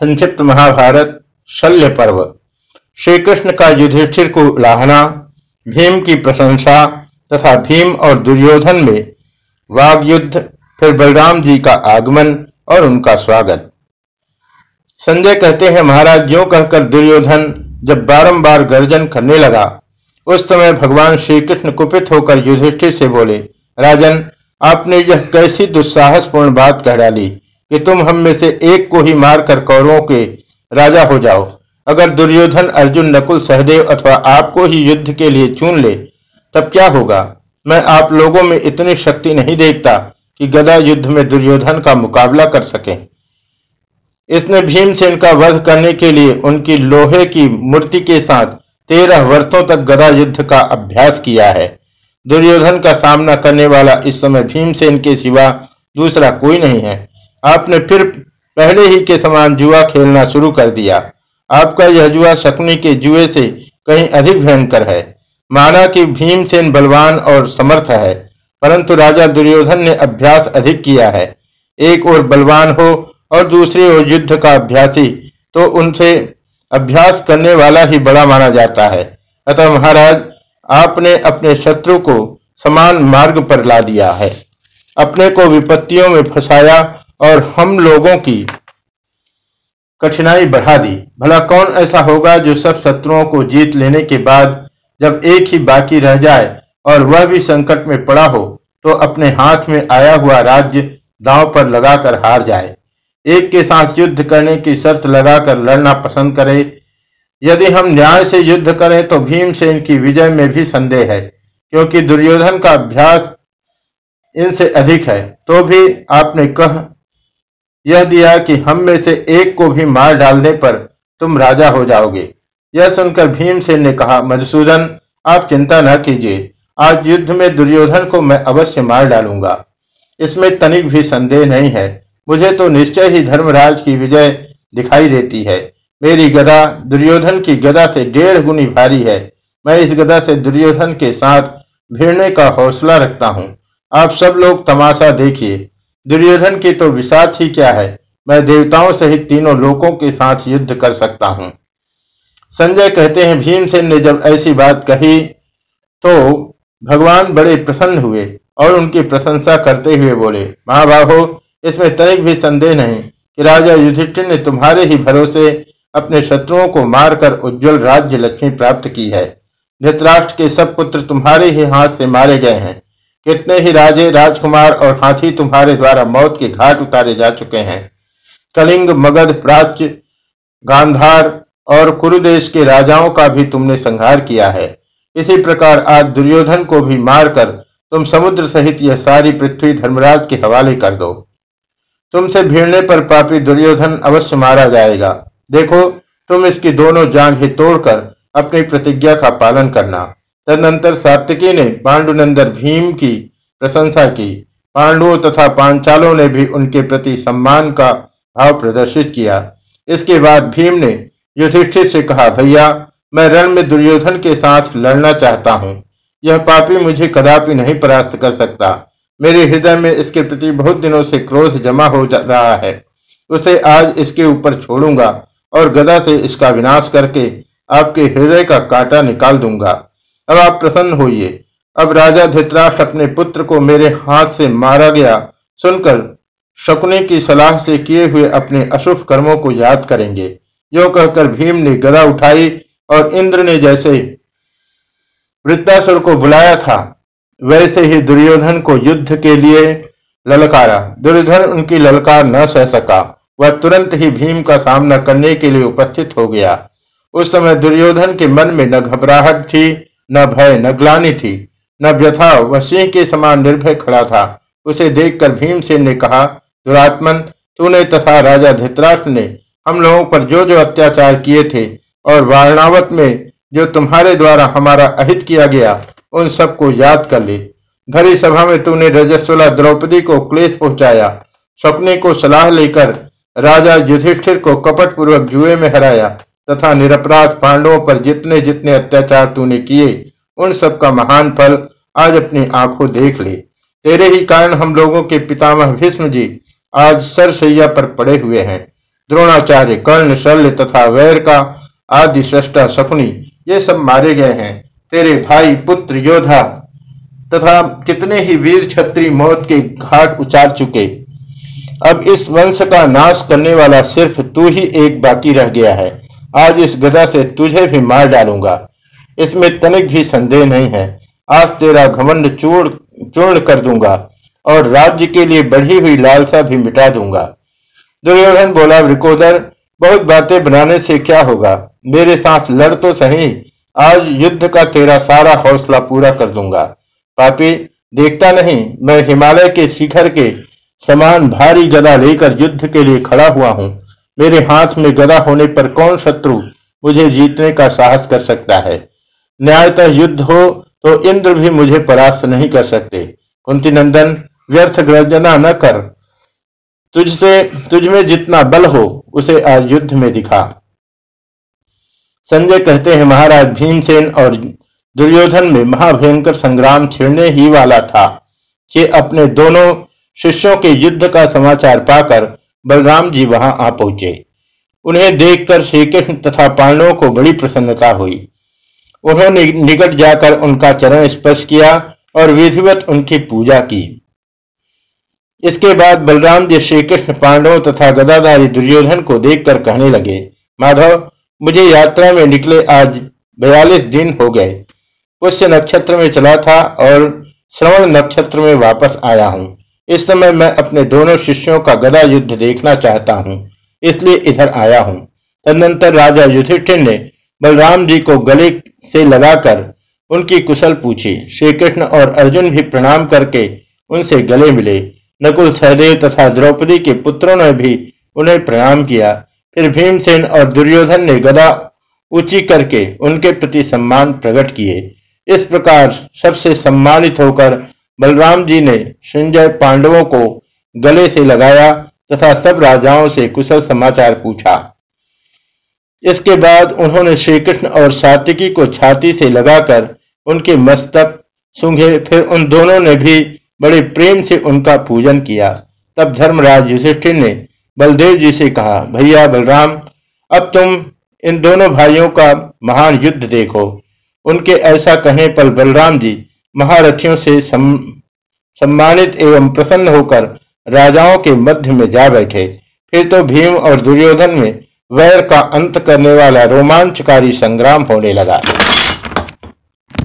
संक्षिप्त महाभारत, शल्य पर्व। श्री कृष्ण का युधिष्ठिर को लाहना, भीम की प्रशंसा तथा भीम और दुर्योधन में वाग युद्ध फिर बलराम जी का आगमन और उनका स्वागत। संजय कहते हैं, महाराज, यो कहकर दुर्योधन जब बारंबार गर्जन करने लगा, उस समय भगवान श्री कृष्ण कुपित होकर युधिष्ठिर से बोले, राजन, आपने यह कैसी दुस्साहसपूर्ण बात कह डाली? कि तुम हम में से एक को ही मारकर कौरवों के राजा हो जाओ। अगर दुर्योधन अर्जुन नकुल सहदेव अथवा आपको ही युद्ध के लिए चुन ले, तब क्या होगा? मैं आप लोगों में इतनी शक्ति नहीं देखता कि गदा युद्ध में दुर्योधन का मुकाबला कर सके। इसने भीमसेन का वध करने के लिए उनकी लोहे की मूर्ति के साथ तेरह वर्षों तक गदा युद्ध का अभ्यास किया है। दुर्योधन का सामना करने वाला इस समय भीमसेन के सिवा दूसरा कोई नहीं है। आपने फिर पहले ही के समान जुआ खेलना शुरू कर दिया। आपका यह जुआ शकुनी के जुए से कहीं अधिक भयंकर है। माना कि भीमसेन बलवान और समर्थ है, परंतु राजा दुर्योधन ने अभ्यास अधिक किया है। एक और बलवान हो और दूसरी ओर युद्ध का अभ्यासी तो उनसे अभ्यास करने वाला ही बड़ा माना जाता है। अतः महाराज, आपने अपने शत्रु को समान मार्ग पर ला दिया है। अपने को विपत्तियों में फंसाया और हम लोगों की कठिनाई बढ़ा दी। भला कौन ऐसा होगा जो सब शत्रुओं को जीत लेने के बाद जब एक ही बाकी रह जाए और वह भी संकट में पड़ा हो तो अपने हाथ में आया हुआ राज्य दांव पर लगाकर हार जाए। एक के साथ युद्ध करने की शर्त लगाकर लड़ना पसंद करे। यदि हम न्याय से युद्ध करें तो भीमसेन की विजय में भी संदेह है, क्योंकि दुर्योधन का अभ्यास इनसे अधिक है। तो भी आपने कह यह दिया कि हम में से एक को भी मार डालने पर तुम राजा हो जाओगे। यह सुनकर भीमसेन ने कहा, मधुसूदन, आप चिंता न कीजिए। आज युद्ध में दुर्योधन को मैं अवश्य मार डालूँगा। इसमें तनिक भी संदेह नहीं है। मुझे तो निश्चय ही धर्मराज की विजय दिखाई देती है। मेरी गदा दुर्योधन की गदा से डेढ़ गुनी भारी है। मैं इस गदा से दुर्योधन के साथ भिड़ने का हौसला रखता हूँ। आप सब लोग तमाशा देखिए। दुर्योधन की तो विषाद ही क्या है? मैं देवताओं सहित तीनों लोकों के साथ युद्ध कर सकता हूँ। संजय कहते हैं, भीमसेन ने जब ऐसी बात कही तो भगवान बड़े प्रसन्न हुए और उनकी प्रशंसा करते हुए बोले, महाबाहो, इसमें तनिक भी संदेह नहीं कि राजा युधिष्ठिर ने तुम्हारे ही भरोसे अपने शत्रुओं को मारकर उज्जवल राज्य लक्ष्मी प्राप्त की है। धृतराष्ट्र के सब पुत्र तुम्हारे ही हाथ से मारे गए हैं। कितने ही राजे, राजकुमार और हाथी तुम्हारे द्वारा मौत के घाट उतारे जा चुके हैं। कलिंग, मगध, प्राच्य, गांधार और कुरुदेश के राजाओं का भी तुमने संहार किया है। इसी प्रकार आज दुर्योधन को भी मारकर तुम समुद्र सहित यह सारी पृथ्वी धर्मराज के हवाले कर दो। तुमसे भिड़ने पर पापी दुर्योधन अवश्य मारा जाएगा। देखो, तुम इसकी दोनों जांघें तोड़कर अपनी प्रतिज्ञा का पालन करना। तदनंतर सात्विकी ने पांडुनंदर भीम की प्रशंसा की। पांडवों तथा पांचालों ने भी उनके प्रति सम्मान का भाव प्रदर्शित किया। इसके बाद भीम ने युधिष्ठिर से कहा, भैया, मैं रण में दुर्योधन के साथ लड़ना चाहता हूँ। यह पापी मुझे कदापि नहीं परास्त कर सकता। मेरे हृदय में इसके प्रति बहुत दिनों से क्रोध जमा हो जा रहा है। उसे आज इसके ऊपर छोड़ूँगा और गदा से इसका विनाश करके आपके हृदय का कांटा निकाल दूँगा। अब आप प्रसन्न होइए। अब राजा धृतराष्ट्र अपने पुत्र को मेरे हाथ से मारा गया। सुनकर शकुने की सलाह से किए हुए अपने अशुभ कर्मों को याद करेंगे। यो कहकर भीम ने गदा उठाई और इंद्र ने जैसे वृत्तासुर को बुलाया था, वैसे ही दुर्योधन को युद्ध के लिए ललकारा। दुर्योधन उनकी ललकार न सह सका। वह तुरंत ही भीम का सामना करने के लिए उपस्थित हो गया। उस समय दुर्योधन के मन में न घबराहट थी न भय, न ग्लानी थी। न व्यथा वह सिंह के समान निर्भय खड़ा था। उसे देखकर भीमसेन ने कहा, दुरात्मन, तूने तथा राजा धृतराष्ट्र ने हम लोगों पर जो जो अत्याचार किए थे और वारणावत में जो तुम्हारे द्वारा हमारा अहित किया गया, उन सबको याद कर ले। भरी सभा में तूने रजस्वला द्रौपदी को क्लेश पहुँचाया सपने को सलाह लेकर राजा युधिष्ठिर को कपट पूर्वक जुए में हराया। तथा निरपराध पांडवों पर जितने जितने अत्याचार तूने किए, उन सब का महान फल आज अपनी आँखों देख ले। तेरे ही कारण हम लोगों के पितामह भीष्म जी आज सरसैया पर पड़े हुए हैं। द्रोणाचार्य, कर्ण, शल्य तथा वैर का आदि सृष्टा शकुनी, ये सब मारे गए हैं। तेरे भाई, पुत्र, योद्धा तथा कितने ही वीर छत्री मौत के घाट उचार चुके। अब इस वंश का नाश करने वाला सिर्फ़ तू ही एक बाकी रह गया है। आज इस गदा से तुझे भी मार डालूँगा। इसमें तनिक भी संदेह नहीं है। आज तेरा घमंड चूर्ण चूर्ण कर दूँगा और राज्य के लिए बढ़ी हुई लालसा भी मिटा दूँगा। दुर्योधन बोला विकोदर बहुत बातें बनाने से क्या होगा? मेरे साथ लड़ तो सही। आज युद्ध का तेरा सारा हौसला पूरा कर दूँगा। पापी, देखता नहीं, मैं हिमालय के शिखर के समान भारी गदा लेकर युद्ध के लिए खड़ा हुआ हूँ। मेरे हाथ में गदा होने पर कौन शत्रु मुझे जीतने का साहस कर सकता है? न्यायतः युद्ध हो तो इंद्र भी मुझे परास्त नहीं कर सकते। कुंती नंदन, व्यर्थ गर्जना न कर। तुझसे, तुझ में जितना बल हो, उसे आज युद्ध में दिखा। संजय कहते हैं, महाराज, भीमसेन और दुर्योधन में महाभयंकर संग्राम छिड़ने ही वाला था। कि अपने दोनों शिष्यों के युद्ध का समाचार पाकर बलराम जी वहाँ आ पहुँचे। उन्हें देखकर श्री कृष्ण तथा पांडवों को बड़ी प्रसन्नता हुई। उन्होंने निकट जाकर उनका चरण स्पर्श किया और विधिवत उनकी पूजा की। इसके बाद बलराम जी श्री कृष्ण पांडवों तथा गदाधारी दुर्योधन को देखकर कहने लगे, माधव, मुझे यात्रा में निकले आज बयालीस दिन हो गए। पुष्य नक्षत्र में चला था और श्रवण नक्षत्र में वापस आया हूँ। इस समय मैं अपने दोनों शिष्यों का गदा युद्ध देखना चाहता हूँ, इसलिए इधर आया हूँ। तदनंतर राजा युधिष्ठिर ने बलराम जी को गले से लगाकर उनकी कुशल पूछी। श्री कृष्ण और अर्जुन भी प्रणाम करके उनसे गले मिले। नकुल सहदेव तथा द्रौपदी के पुत्रों ने भी उन्हें प्रणाम किया। फिर भीमसेन और दुर्योधन ने गदा ऊँची करके उनके प्रति सम्मान प्रकट किए। इस प्रकार सबसे सम्मानित होकर बलराम जी ने संजय पांडवों को गले से लगाया तथा सब राजाओं से कुशल समाचार पूछा। इसके बाद उन्होंने श्री कृष्ण और सातिकी को छाती से लगाकर उनके मस्तक सूंघे, फिर उन दोनों ने भी बड़े प्रेम से उनका पूजन किया। तब धर्मराज युधिष्ठिर ने बलदेव जी से कहा, भैया बलराम, अब तुम इन दोनों भाइयों का महान युद्ध देखो। उनके ऐसा कहने पर बलराम जी महारथियों से सम, सम्मानित एवं प्रसन्न होकर राजाओं के मध्य में जा बैठे। फिर तो भीम और दुर्योधन में वैर का अंत करने वाला रोमांचकारी संग्राम होने लगा।